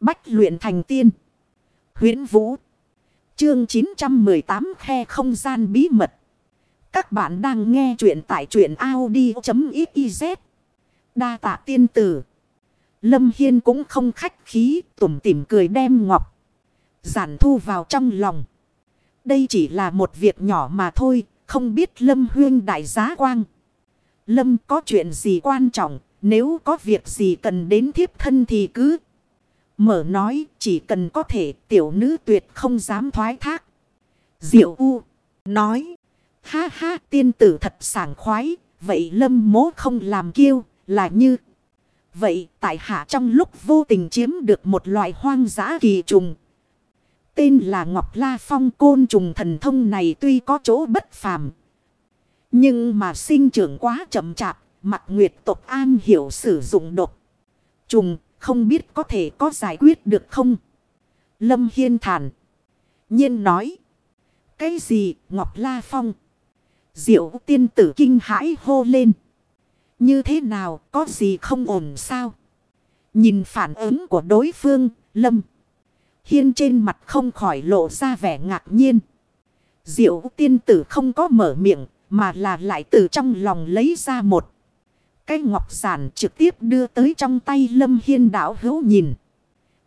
Bách luyện thành tiên. huyễn Vũ. Chương 918 khe không gian bí mật. Các bạn đang nghe truyện tại truyện Audi.xyz. Đa tạ tiên tử. Lâm Hiên cũng không khách khí, tủm tỉm cười đem ngọc. Giản thu vào trong lòng. Đây chỉ là một việc nhỏ mà thôi. Không biết Lâm Huyên đại giá quang. Lâm có chuyện gì quan trọng. Nếu có việc gì cần đến thiếp thân thì cứ. Mở nói, chỉ cần có thể, tiểu nữ tuyệt không dám thoái thác. Diệu U, nói. Ha ha, tiên tử thật sảng khoái. Vậy lâm mố không làm kiêu, là như. Vậy, tại hạ trong lúc vô tình chiếm được một loại hoang dã kỳ trùng. Tên là Ngọc La Phong côn trùng thần thông này tuy có chỗ bất phàm. Nhưng mà sinh trưởng quá chậm chạp. Mặt nguyệt tộc an hiểu sử dụng độc. Trùng không biết có thể có giải quyết được không? Lâm Hiên thản. nhiên nói. Cái gì Ngọc La Phong? Diệu tiên tử kinh hãi hô lên. Như thế nào có gì không ổn sao? Nhìn phản ứng của đối phương, Lâm. Hiên trên mặt không khỏi lộ ra vẻ ngạc nhiên. Diệu tiên tử không có mở miệng, mà là lại từ trong lòng lấy ra một. Cái ngọc giản trực tiếp đưa tới trong tay Lâm Hiên đảo hữu nhìn.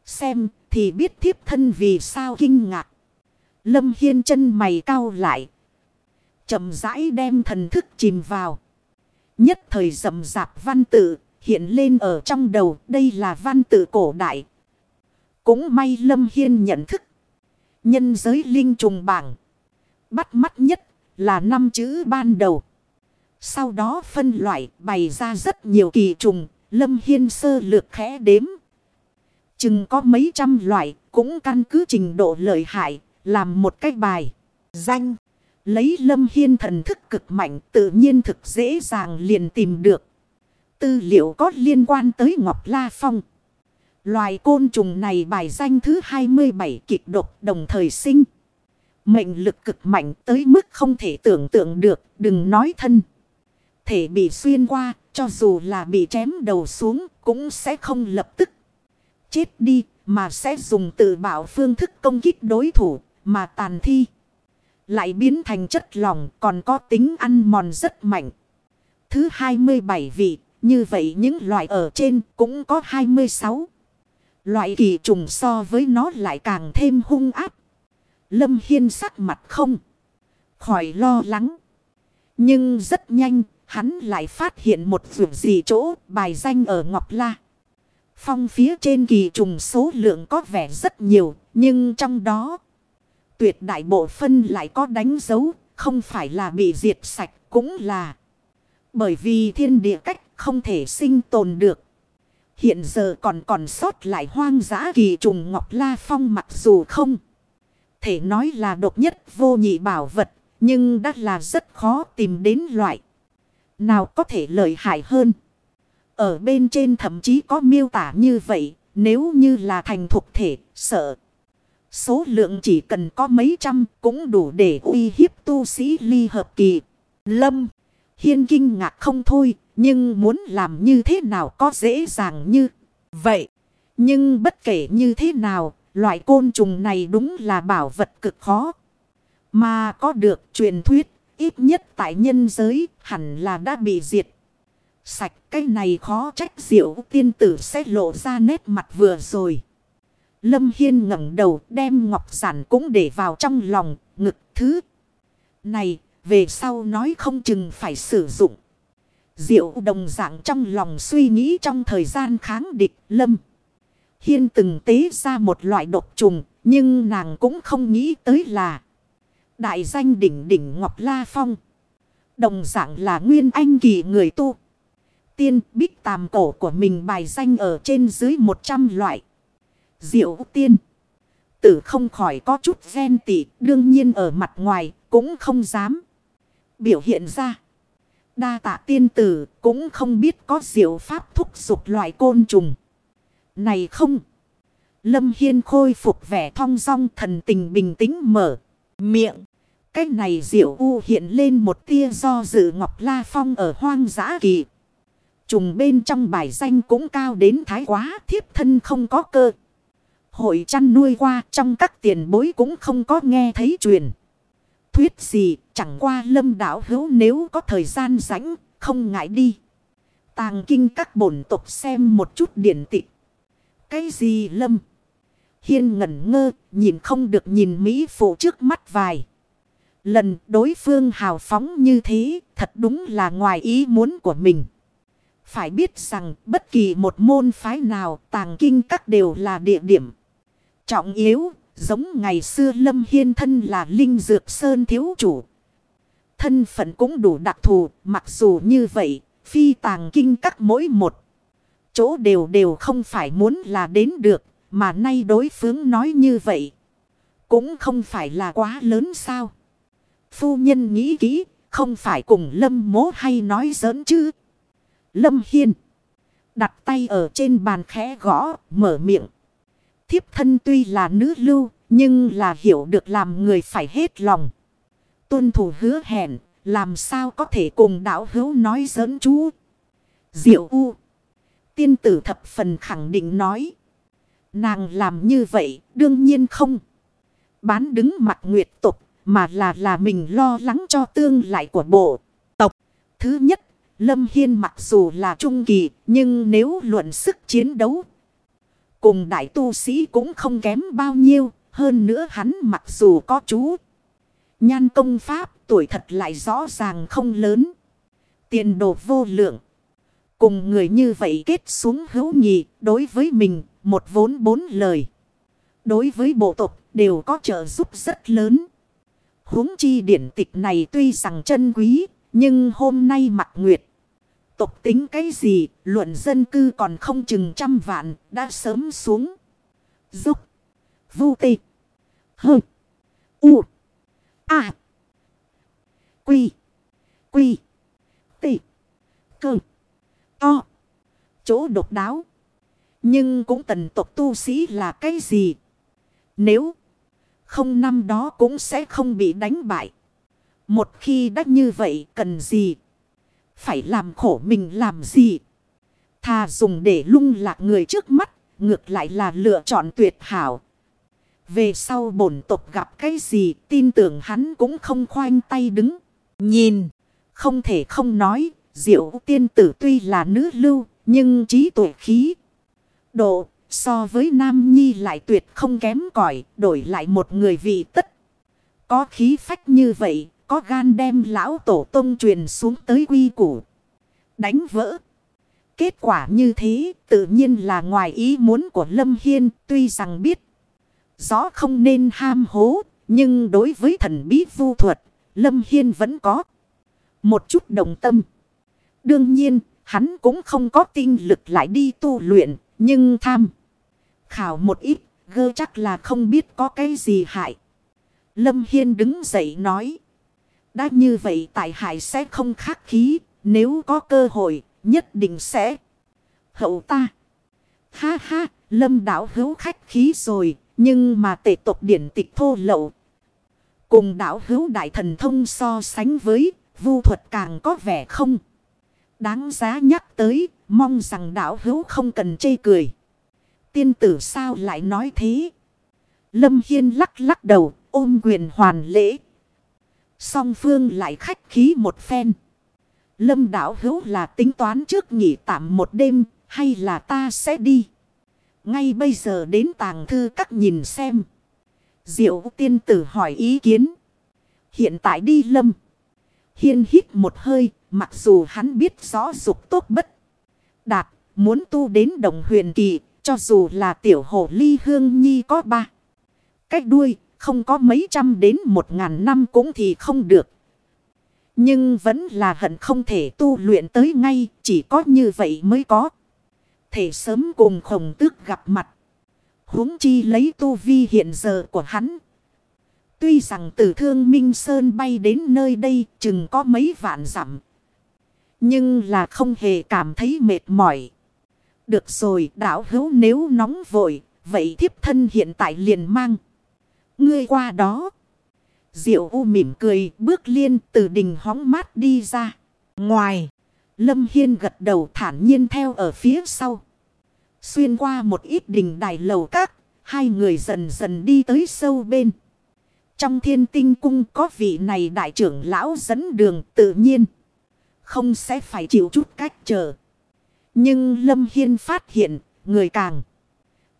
Xem thì biết thiếp thân vì sao kinh ngạc. Lâm Hiên chân mày cau lại. chậm rãi đem thần thức chìm vào. Nhất thời rầm rạp văn tự hiện lên ở trong đầu. Đây là văn tự cổ đại. Cũng may Lâm Hiên nhận thức. Nhân giới linh trùng bảng. Bắt mắt nhất là năm chữ ban đầu. Sau đó phân loại bày ra rất nhiều kỳ trùng. Lâm Hiên sơ lược khẽ đếm. Chừng có mấy trăm loại cũng căn cứ trình độ lợi hại. Làm một cách bài. Danh. Lấy Lâm Hiên thần thức cực mạnh tự nhiên thực dễ dàng liền tìm được. Tư liệu có liên quan tới Ngọc La Phong. Loài côn trùng này bài danh thứ 27 kịch độc đồng thời sinh. Mệnh lực cực mạnh tới mức không thể tưởng tượng được, đừng nói thân thể bị xuyên qua, cho dù là bị chém đầu xuống cũng sẽ không lập tức chết đi, mà sẽ dùng tự bảo phương thức công kích đối thủ, mà tàn thi. Lại biến thành chất lỏng còn có tính ăn mòn rất mạnh. Thứ 27 vị, như vậy những loại ở trên cũng có 26. Loại kỳ trùng so với nó lại càng thêm hung áp. Lâm Hiên sắc mặt không. Khỏi lo lắng. Nhưng rất nhanh Hắn lại phát hiện một vượt gì chỗ bài danh ở Ngọc La. Phong phía trên kỳ trùng số lượng có vẻ rất nhiều, nhưng trong đó tuyệt đại bộ phân lại có đánh dấu, không phải là bị diệt sạch cũng là bởi vì thiên địa cách không thể sinh tồn được. Hiện giờ còn còn sót lại hoang dã kỳ trùng Ngọc La Phong mặc dù không thể nói là độc nhất vô nhị bảo vật, nhưng đã là rất khó tìm đến loại. Nào có thể lợi hại hơn. Ở bên trên thậm chí có miêu tả như vậy. Nếu như là thành thuộc thể, sợ. Số lượng chỉ cần có mấy trăm cũng đủ để uy hiếp tu sĩ ly hợp kỳ. Lâm. Hiên kinh ngạc không thôi. Nhưng muốn làm như thế nào có dễ dàng như vậy. Nhưng bất kể như thế nào, loại côn trùng này đúng là bảo vật cực khó. Mà có được truyền thuyết Ít nhất tại nhân giới hẳn là đã bị diệt. Sạch, cái này khó trách diệu tiên tử sẽ lộ ra nét mặt vừa rồi. Lâm Hiên ngẩng đầu đem ngọc giản cũng để vào trong lòng, ngực thứ. Này, về sau nói không chừng phải sử dụng. Diệu đồng dạng trong lòng suy nghĩ trong thời gian kháng địch, lâm. Hiên từng tế ra một loại độc trùng, nhưng nàng cũng không nghĩ tới là Đại danh đỉnh đỉnh Ngọc La Phong. Đồng dạng là nguyên anh kỳ người tu. Tiên, bích tàm cổ của mình bài danh ở trên dưới 100 loại. Diệu tiên. Tử không khỏi có chút ghen tị. Đương nhiên ở mặt ngoài cũng không dám. Biểu hiện ra. Đa tạ tiên tử cũng không biết có diệu pháp thúc dục loại côn trùng. Này không. Lâm Hiên khôi phục vẻ thong dong thần tình bình tĩnh mở miệng. Cách này diệu u hiện lên một tia do dự Ngọc La Phong ở hoang dã kỳ. Trùng bên trong bài danh cũng cao đến thái quá, thiếp thân không có cơ. hội chăn nuôi qua, trong các tiền bối cũng không có nghe thấy truyền. Thuyết gì, chẳng qua lâm đảo hữu nếu có thời gian rảnh, không ngại đi. Tàng kinh các bổn tục xem một chút điển tịch. Cái gì lâm? Hiên ngẩn ngơ nhìn không được nhìn Mỹ phụ trước mắt vài. Lần đối phương hào phóng như thế thật đúng là ngoài ý muốn của mình. Phải biết rằng bất kỳ một môn phái nào tàng kinh các đều là địa điểm. Trọng yếu, giống ngày xưa Lâm Hiên thân là Linh Dược Sơn thiếu chủ. Thân phận cũng đủ đặc thù, mặc dù như vậy, phi tàng kinh các mỗi một. Chỗ đều đều không phải muốn là đến được, mà nay đối phương nói như vậy. Cũng không phải là quá lớn sao. Phu nhân nghĩ kỹ, không phải cùng Lâm mố hay nói giỡn chứ. Lâm Hiên. Đặt tay ở trên bàn khẽ gõ, mở miệng. Thiếp thân tuy là nữ lưu, nhưng là hiểu được làm người phải hết lòng. Tuân thủ hứa hẹn, làm sao có thể cùng đạo hữu nói giỡn chú. Diệu U. Tiên tử thập phần khẳng định nói. Nàng làm như vậy, đương nhiên không. Bán đứng mặt nguyệt tục, mà là là mình lo lắng cho tương lại của bộ tộc. Thứ nhất, Lâm Hiên mặc dù là trung kỳ, nhưng nếu luận sức chiến đấu, cùng đại tu sĩ cũng không kém bao nhiêu. Hơn nữa hắn mặc dù có chú. Nhan công pháp tuổi thật lại rõ ràng không lớn. Tiền đồ vô lượng. Cùng người như vậy kết xuống hữu nhị đối với mình một vốn bốn lời. Đối với bộ tộc đều có trợ giúp rất lớn. huống chi điển tịch này tuy rằng chân quý nhưng hôm nay mặt nguyệt. Tộc tính cái gì, luận dân cư còn không chừng trăm vạn, đã sớm xuống. Dốc, vu tê, hơ, u, a, quy, quy, tê, cơ, to, chỗ độc đáo. Nhưng cũng tần tộc tu sĩ là cái gì? Nếu không năm đó cũng sẽ không bị đánh bại. Một khi đã như vậy cần gì? Phải làm khổ mình làm gì? Thà dùng để lung lạc người trước mắt, ngược lại là lựa chọn tuyệt hảo. Về sau bổn tộc gặp cái gì, tin tưởng hắn cũng không khoanh tay đứng. Nhìn, không thể không nói, diệu tiên tử tuy là nữ lưu, nhưng trí tuệ khí. Độ, so với nam nhi lại tuyệt không kém cỏi đổi lại một người vị tất. Có khí phách như vậy, có gan đem lão tổ tông truyền xuống tới quy củ. Đánh vỡ. Kết quả như thế tự nhiên là ngoài ý muốn của Lâm Hiên tuy rằng biết. Rõ không nên ham hố. Nhưng đối với thần bí vu thuật Lâm Hiên vẫn có. Một chút đồng tâm. Đương nhiên hắn cũng không có tinh lực lại đi tu luyện. Nhưng tham. Khảo một ít gơ chắc là không biết có cái gì hại. Lâm Hiên đứng dậy nói. Đã như vậy tại hại sẽ không khắc khí. Nếu có cơ hội nhất định sẽ hậu ta. Ha ha, lâm đảo hữu khách khí rồi. Nhưng mà tệ tộc điển tịch thô lậu. Cùng đảo hữu đại thần thông so sánh với vu thuật càng có vẻ không. Đáng giá nhắc tới, mong rằng đảo hữu không cần chê cười. Tiên tử sao lại nói thế? Lâm Hiên lắc lắc đầu, ôm quyền hoàn lễ. Song phương lại khách khí một phen. Lâm đảo hữu là tính toán trước nghỉ tạm một đêm hay là ta sẽ đi. Ngay bây giờ đến tàng thư các nhìn xem. Diệu tiên tử hỏi ý kiến. Hiện tại đi lâm. Hiên hít một hơi mặc dù hắn biết rõ dục tốt bất. Đạt muốn tu đến đồng huyền kỳ cho dù là tiểu hồ ly hương nhi có ba. Cách đuôi không có mấy trăm đến một ngàn năm cũng thì không được. Nhưng vẫn là hận không thể tu luyện tới ngay, chỉ có như vậy mới có. Thể sớm cùng khổng tước gặp mặt. huống chi lấy tu vi hiện giờ của hắn. Tuy rằng từ thương Minh Sơn bay đến nơi đây chừng có mấy vạn dặm. Nhưng là không hề cảm thấy mệt mỏi. Được rồi đảo hữu nếu nóng vội, vậy thiếp thân hiện tại liền mang. Ngươi qua đó. Diệu U mỉm cười bước liên từ đình hóng mát đi ra. Ngoài. Lâm Hiên gật đầu thản nhiên theo ở phía sau. Xuyên qua một ít đình đài lầu các. Hai người dần dần đi tới sâu bên. Trong thiên tinh cung có vị này đại trưởng lão dẫn đường tự nhiên. Không sẽ phải chịu chút cách chờ. Nhưng Lâm Hiên phát hiện, người càng,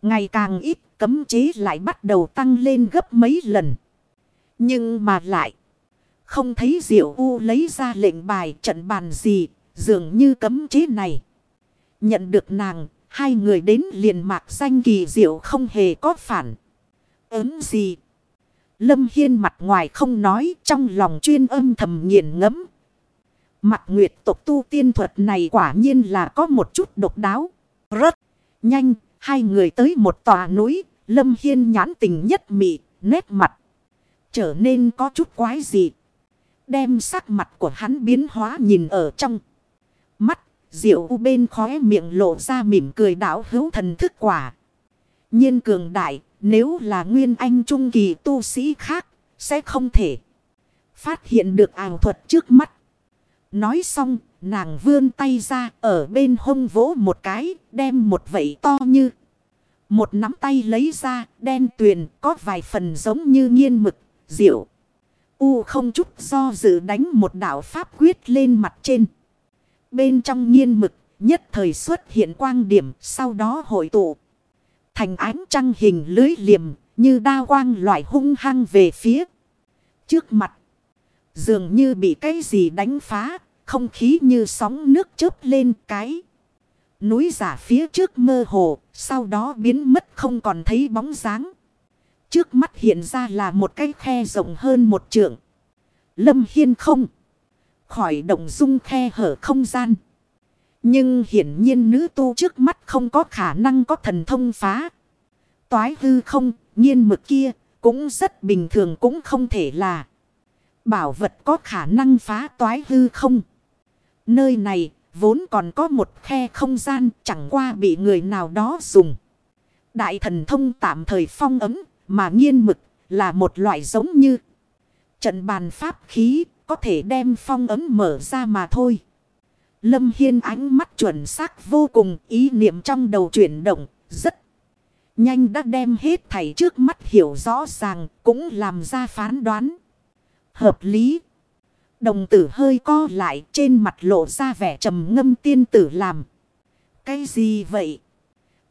ngày càng ít, cấm chế lại bắt đầu tăng lên gấp mấy lần. Nhưng mà lại, không thấy Diệu U lấy ra lệnh bài trận bàn gì, dường như cấm chế này. Nhận được nàng, hai người đến liền mạc danh kỳ diệu không hề có phản ứng gì. Lâm Hiên mặt ngoài không nói, trong lòng chuyên âm thầm nghiền ngẫm Mặt nguyệt tộc tu tiên thuật này quả nhiên là có một chút độc đáo. Rất nhanh, hai người tới một tòa núi, Lâm Hiên nhãn tình nhất mị, nét mặt. Trở nên có chút quái dị. Đem sắc mặt của hắn biến hóa nhìn ở trong. Mắt, diệu bên khóe miệng lộ ra mỉm cười đảo hữu thần thức quả. nhiên cường đại, nếu là nguyên anh trung kỳ tu sĩ khác, sẽ không thể phát hiện được ảo thuật trước mắt. Nói xong, nàng vươn tay ra ở bên hông vỗ một cái, đem một vẩy to như. Một nắm tay lấy ra, đen tuyền, có vài phần giống như nghiên mực, diệu. U không chút do dự đánh một đạo pháp quyết lên mặt trên. Bên trong nghiên mực, nhất thời xuất hiện quang điểm, sau đó hội tụ. Thành ánh trăng hình lưới liềm, như đa quang loại hung hăng về phía. Trước mặt, dường như bị cái gì đánh phá, không khí như sóng nước chớp lên cái. Núi giả phía trước mơ hồ, sau đó biến mất không còn thấy bóng dáng. Trước mắt hiện ra là một cái khe rộng hơn một trượng. Lâm Hiên không. Khỏi động dung khe hở không gian. Nhưng hiển nhiên nữ tu trước mắt không có khả năng có thần thông phá. Toái hư không, nhiên mực kia, cũng rất bình thường cũng không thể là. Bảo vật có khả năng phá toái hư không. Nơi này vốn còn có một khe không gian chẳng qua bị người nào đó dùng. Đại thần thông tạm thời phong ấm mà nghiên mực là một loại giống như trận bàn pháp khí có thể đem phong ấm mở ra mà thôi. Lâm Hiên ánh mắt chuẩn xác vô cùng, ý niệm trong đầu chuyển động rất nhanh đã đem hết thảy trước mắt hiểu rõ ràng cũng làm ra phán đoán. Hợp lý. Đồng tử hơi co lại trên mặt lộ ra vẻ trầm ngâm tiên tử làm. Cái gì vậy?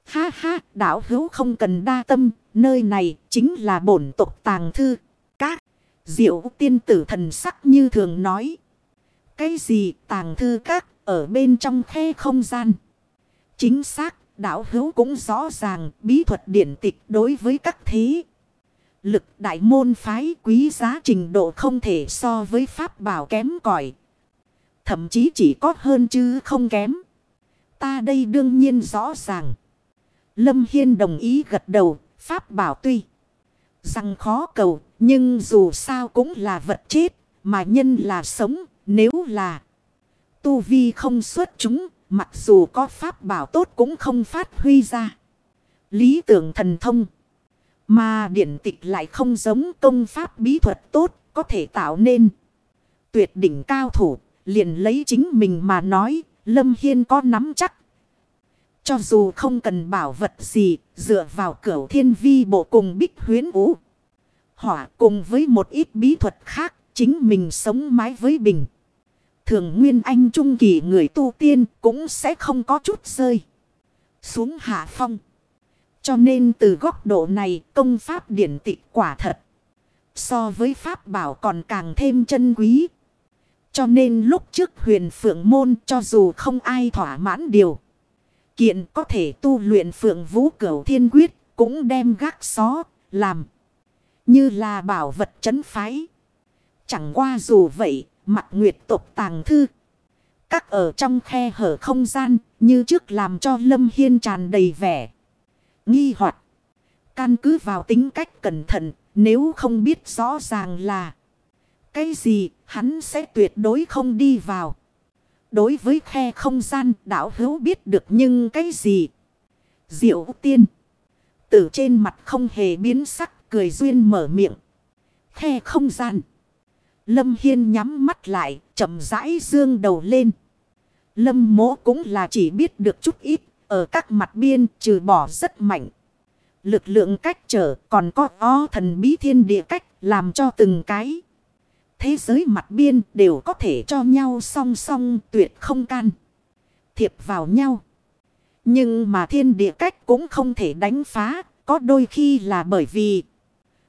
Ha ha, đảo hữu không cần đa tâm, nơi này chính là bổn tộc tàng thư. Các diệu tiên tử thần sắc như thường nói. Cái gì tàng thư các ở bên trong khe không gian? Chính xác, đảo hữu cũng rõ ràng bí thuật điển tịch đối với các thế lực đại môn phái quý giá trình độ không thể so với pháp bảo kém cỏi Thậm chí chỉ có hơn chứ không kém. Ta đây đương nhiên rõ ràng. Lâm Hiên đồng ý gật đầu, pháp bảo tuy rằng khó cầu, nhưng dù sao cũng là vật chết, mà nhân là sống, nếu là tu vi không xuất chúng, mặc dù có pháp bảo tốt cũng không phát huy ra. Lý tưởng thần thông. Mà điển tịch lại không giống công pháp bí thuật tốt có thể tạo nên. Tuyệt đỉnh cao thủ, liền lấy chính mình mà nói, Lâm Hiên có nắm chắc. Cho dù không cần bảo vật gì, dựa vào cửu thiên vi bộ cùng bích huyến ú. Hỏa cùng với một ít bí thuật khác, chính mình sống mái với bình. Thường nguyên anh trung kỳ người tu tiên cũng sẽ không có chút rơi. Xuống hạ phong. Cho nên từ góc độ này, công pháp điển tịch quả thật. So với pháp bảo còn càng thêm chân quý. Cho nên lúc trước huyền phượng môn, cho dù không ai thỏa mãn điều. Kiện có thể tu luyện phượng vũ cửu thiên quyết cũng đem gác xó, làm. Như là bảo vật chấn phái. Chẳng qua dù vậy, mặt nguyệt tộc tàng thư. Các ở trong khe hở không gian, như trước làm cho Lâm Hiên tràn đầy vẻ nghi hoặc Căn cứ vào tính cách cẩn thận, nếu không biết rõ ràng là cái gì, hắn sẽ tuyệt đối không đi vào. Đối với khe không gian, đảo hữu biết được nhưng cái gì? Diệu tiên. Từ trên mặt không hề biến sắc, cười duyên mở miệng. Khe không gian. Lâm Hiên nhắm mắt lại, chậm rãi dương đầu lên. Lâm mỗ cũng là chỉ biết được chút ít, ở các mặt biên trừ bỏ rất mạnh. Lực lượng cách trở còn có o thần bí thiên địa cách làm cho từng cái. Thế giới mặt biên đều có thể cho nhau song song tuyệt không can. Thiệp vào nhau. Nhưng mà thiên địa cách cũng không thể đánh phá. Có đôi khi là bởi vì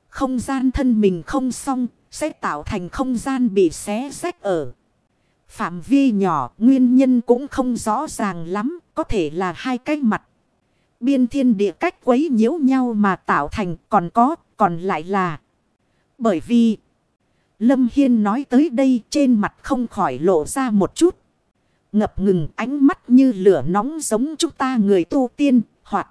không gian thân mình không xong sẽ tạo thành không gian bị xé rách ở. Phạm vi nhỏ, nguyên nhân cũng không rõ ràng lắm. Có thể là hai cái mặt. Biên thiên địa cách quấy nhiễu nhau mà tạo thành, còn có, còn lại là. Bởi vì, Lâm Hiên nói tới đây trên mặt không khỏi lộ ra một chút. Ngập ngừng ánh mắt như lửa nóng giống chúng ta người tu tiên, hoặc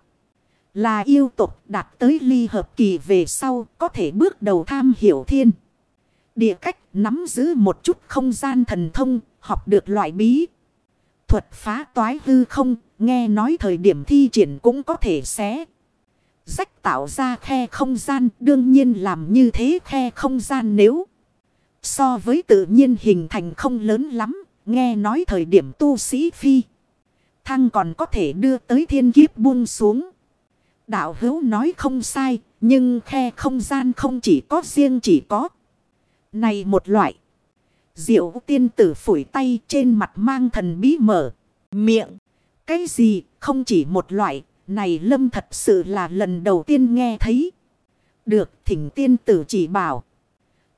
là yêu tục đạt tới ly hợp kỳ về sau, có thể bước đầu tham hiểu thiên. Địa cách nắm giữ một chút không gian thần thông học được loại bí. Thuật phá toái hư không, nghe nói thời điểm thi triển cũng có thể xé. Rách tạo ra khe không gian, đương nhiên làm như thế khe không gian nếu So với tự nhiên hình thành không lớn lắm. Nghe nói thời điểm tu sĩ phi. Thăng còn có thể đưa tới thiên kiếp buông xuống. Đạo hữu nói không sai. Nhưng khe không gian không chỉ có riêng chỉ có. Này một loại. Diệu tiên tử phủi tay trên mặt mang thần bí mở. Miệng. Cái gì không chỉ một loại. Này lâm thật sự là lần đầu tiên nghe thấy. Được thỉnh tiên tử chỉ bảo.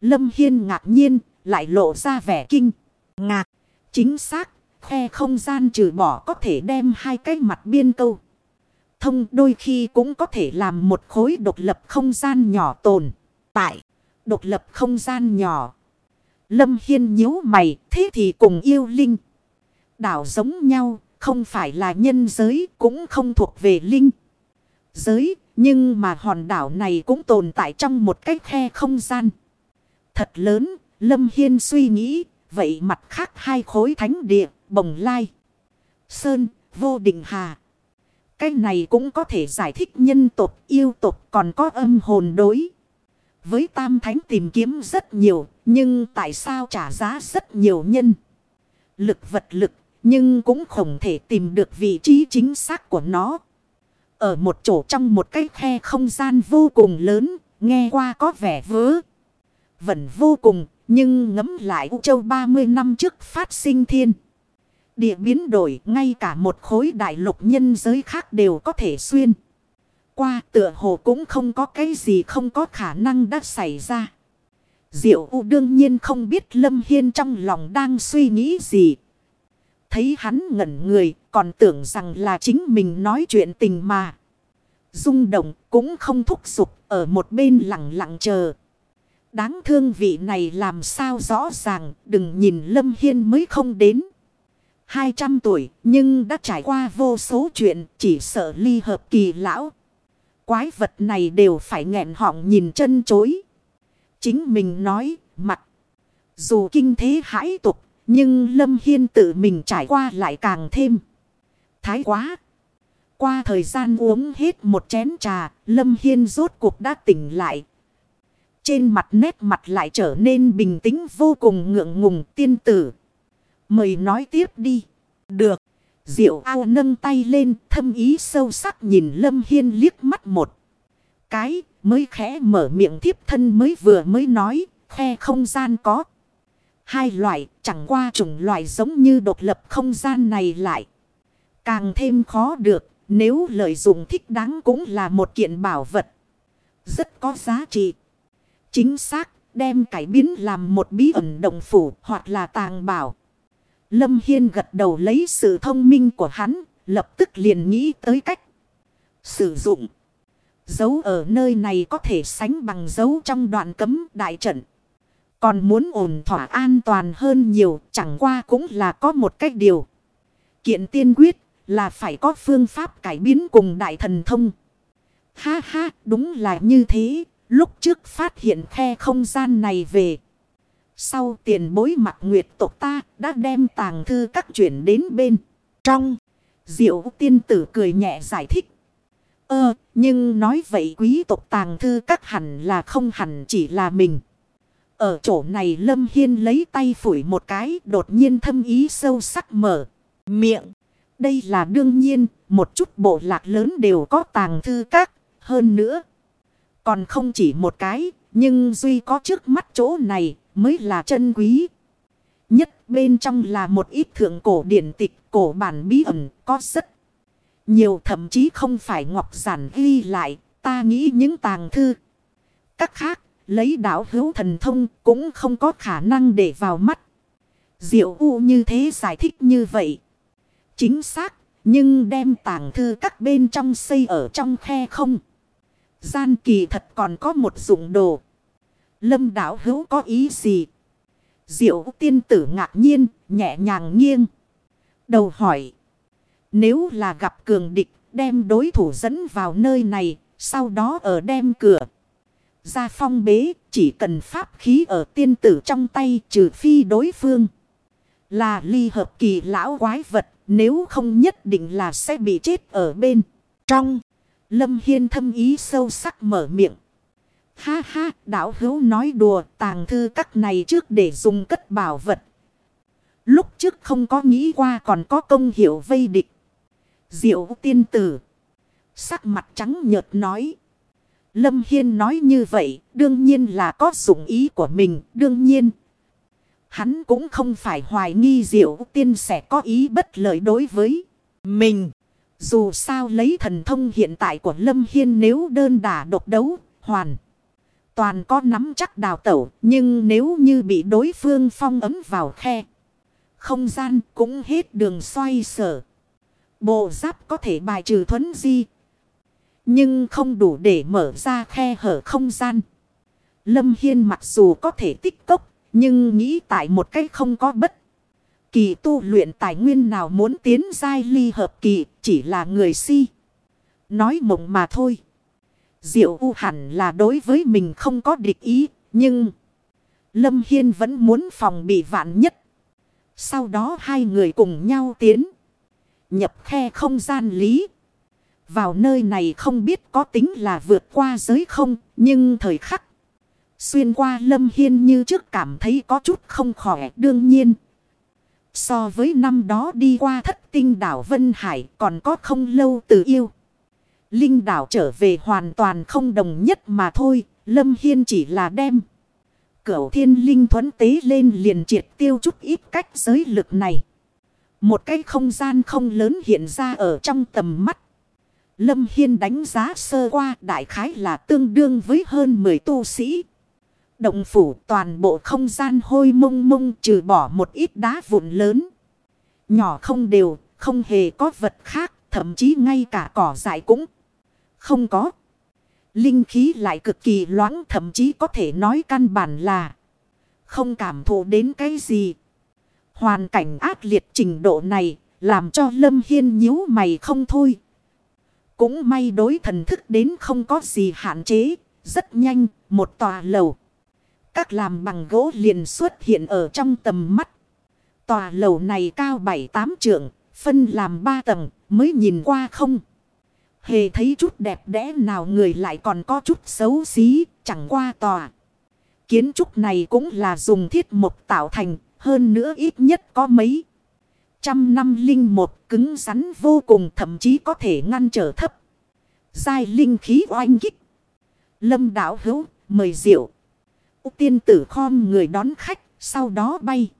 Lâm Hiên ngạc nhiên, lại lộ ra vẻ kinh. Ngạc, chính xác, khe không gian trừ bỏ có thể đem hai cái mặt biên câu. Thông đôi khi cũng có thể làm một khối độc lập không gian nhỏ tồn. Tại, độc lập không gian nhỏ. Lâm Hiên nhíu mày, thế thì cùng yêu linh. Đảo giống nhau, không phải là nhân giới, cũng không thuộc về linh. Giới, nhưng mà hòn đảo này cũng tồn tại trong một cái khe không gian. Thật lớn, Lâm Hiên suy nghĩ, vậy mặt khác hai khối thánh địa, bồng lai. Sơn, vô định hà. Cái này cũng có thể giải thích nhân tộc yêu tộc còn có âm hồn đối. Với tam thánh tìm kiếm rất nhiều, nhưng tại sao trả giá rất nhiều nhân? Lực vật lực, nhưng cũng không thể tìm được vị trí chính xác của nó. Ở một chỗ trong một cái khe không gian vô cùng lớn, nghe qua có vẻ vớ vẫn vô cùng, nhưng ngấm lại U Châu 30 năm trước phát sinh thiên. Địa biến đổi ngay cả một khối đại lục nhân giới khác đều có thể xuyên. Qua tựa hồ cũng không có cái gì không có khả năng đã xảy ra. Diệu U đương nhiên không biết Lâm Hiên trong lòng đang suy nghĩ gì. Thấy hắn ngẩn người còn tưởng rằng là chính mình nói chuyện tình mà. rung động cũng không thúc giục ở một bên lặng lặng chờ. Đáng thương vị này làm sao rõ ràng, đừng nhìn Lâm Hiên mới không đến. 200 tuổi, nhưng đã trải qua vô số chuyện, chỉ sợ ly hợp kỳ lão. Quái vật này đều phải nghẹn họng nhìn chân chối. Chính mình nói, mặt. Dù kinh thế hãi tục, nhưng Lâm Hiên tự mình trải qua lại càng thêm. Thái quá! Qua thời gian uống hết một chén trà, Lâm Hiên rốt cuộc đã tỉnh lại, trên mặt nét mặt lại trở nên bình tĩnh vô cùng ngượng ngùng tiên tử. Mời nói tiếp đi. Được. Diệu ao nâng tay lên thâm ý sâu sắc nhìn Lâm Hiên liếc mắt một. Cái mới khẽ mở miệng thiếp thân mới vừa mới nói. Khe không gian có. Hai loại chẳng qua chủng loại giống như độc lập không gian này lại. Càng thêm khó được. Nếu lợi dụng thích đáng cũng là một kiện bảo vật. Rất có giá trị. Chính xác, đem cải biến làm một bí ẩn động phủ hoặc là tàng bảo. Lâm Hiên gật đầu lấy sự thông minh của hắn, lập tức liền nghĩ tới cách sử dụng. Dấu ở nơi này có thể sánh bằng dấu trong đoạn cấm đại trận. Còn muốn ổn thỏa an toàn hơn nhiều, chẳng qua cũng là có một cách điều. Kiện tiên quyết là phải có phương pháp cải biến cùng đại thần thông. Ha ha, đúng là như thế, Lúc trước phát hiện khe không gian này về. Sau tiền bối mặt nguyệt tộc ta đã đem tàng thư các chuyển đến bên. Trong, diệu tiên tử cười nhẹ giải thích. Ơ, nhưng nói vậy quý tộc tàng thư các hẳn là không hẳn chỉ là mình. Ở chỗ này Lâm Hiên lấy tay phủi một cái đột nhiên thâm ý sâu sắc mở. Miệng. Đây là đương nhiên, một chút bộ lạc lớn đều có tàng thư các. Hơn nữa, còn không chỉ một cái, nhưng duy có trước mắt chỗ này mới là chân quý. Nhất bên trong là một ít thượng cổ điển tịch cổ bản bí ẩn có rất nhiều thậm chí không phải ngọc giản ghi lại. Ta nghĩ những tàng thư. Các khác lấy đảo hữu thần thông cũng không có khả năng để vào mắt. Diệu U như thế giải thích như vậy. Chính xác, nhưng đem tàng thư các bên trong xây ở trong khe không. Gian kỳ thật còn có một dụng đồ. Lâm đảo hữu có ý gì? Diệu tiên tử ngạc nhiên, nhẹ nhàng nghiêng. Đầu hỏi. Nếu là gặp cường địch, đem đối thủ dẫn vào nơi này, sau đó ở đem cửa. Ra phong bế, chỉ cần pháp khí ở tiên tử trong tay trừ phi đối phương. Là ly hợp kỳ lão quái vật, nếu không nhất định là sẽ bị chết ở bên. Trong, Lâm Hiên thâm ý sâu sắc mở miệng. Ha ha, đạo hữu nói đùa, tàng thư các này trước để dùng cất bảo vật. Lúc trước không có nghĩ qua còn có công hiệu vây địch. Diệu tiên tử. Sắc mặt trắng nhợt nói. Lâm Hiên nói như vậy, đương nhiên là có dụng ý của mình, đương nhiên. Hắn cũng không phải hoài nghi diệu tiên sẽ có ý bất lợi đối với mình. Dù sao lấy thần thông hiện tại của Lâm Hiên nếu đơn đả độc đấu, hoàn. Toàn có nắm chắc đào tẩu, nhưng nếu như bị đối phương phong ấm vào khe. Không gian cũng hết đường xoay sở. Bộ giáp có thể bài trừ thuấn di. Nhưng không đủ để mở ra khe hở không gian. Lâm Hiên mặc dù có thể tích cốc, nhưng nghĩ tại một cách không có bất. Kỳ tu luyện tài nguyên nào muốn tiến giai ly hợp kỳ chỉ là người si. Nói mộng mà thôi. Diệu U hẳn là đối với mình không có địch ý, nhưng Lâm Hiên vẫn muốn phòng bị vạn nhất. Sau đó hai người cùng nhau tiến. Nhập khe không gian lý. Vào nơi này không biết có tính là vượt qua giới không, nhưng thời khắc. Xuyên qua Lâm Hiên như trước cảm thấy có chút không khỏe đương nhiên. So với năm đó đi qua thất tinh đảo Vân Hải còn có không lâu từ yêu. Linh đảo trở về hoàn toàn không đồng nhất mà thôi. Lâm Hiên chỉ là đem. Cửu thiên linh thuẫn tế lên liền triệt tiêu chút ít cách giới lực này. Một cái không gian không lớn hiện ra ở trong tầm mắt. Lâm Hiên đánh giá sơ qua đại khái là tương đương với hơn 10 tu sĩ. Động phủ toàn bộ không gian hôi mông mông trừ bỏ một ít đá vụn lớn. Nhỏ không đều, không hề có vật khác, thậm chí ngay cả cỏ dại cũng không có. Linh khí lại cực kỳ loãng thậm chí có thể nói căn bản là không cảm thụ đến cái gì. Hoàn cảnh ác liệt trình độ này làm cho Lâm Hiên nhíu mày không thôi. Cũng may đối thần thức đến không có gì hạn chế. Rất nhanh, một tòa lầu. Các làm bằng gỗ liền xuất hiện ở trong tầm mắt. Tòa lầu này cao 7-8 trượng, phân làm 3 tầng, mới nhìn qua không. Hề thấy chút đẹp đẽ nào người lại còn có chút xấu xí, chẳng qua tòa. Kiến trúc này cũng là dùng thiết mộc tạo thành, hơn nữa ít nhất có mấy. Trăm năm linh một cứng rắn vô cùng thậm chí có thể ngăn trở thấp. Giai linh khí oanh kích. Lâm đảo hữu, mời rượu. Tiên tử khom người đón khách, sau đó bay.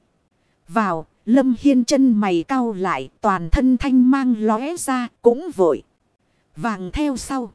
Vào, lâm hiên chân mày cau lại, toàn thân thanh mang lóe ra, cũng vội. Vàng theo sau.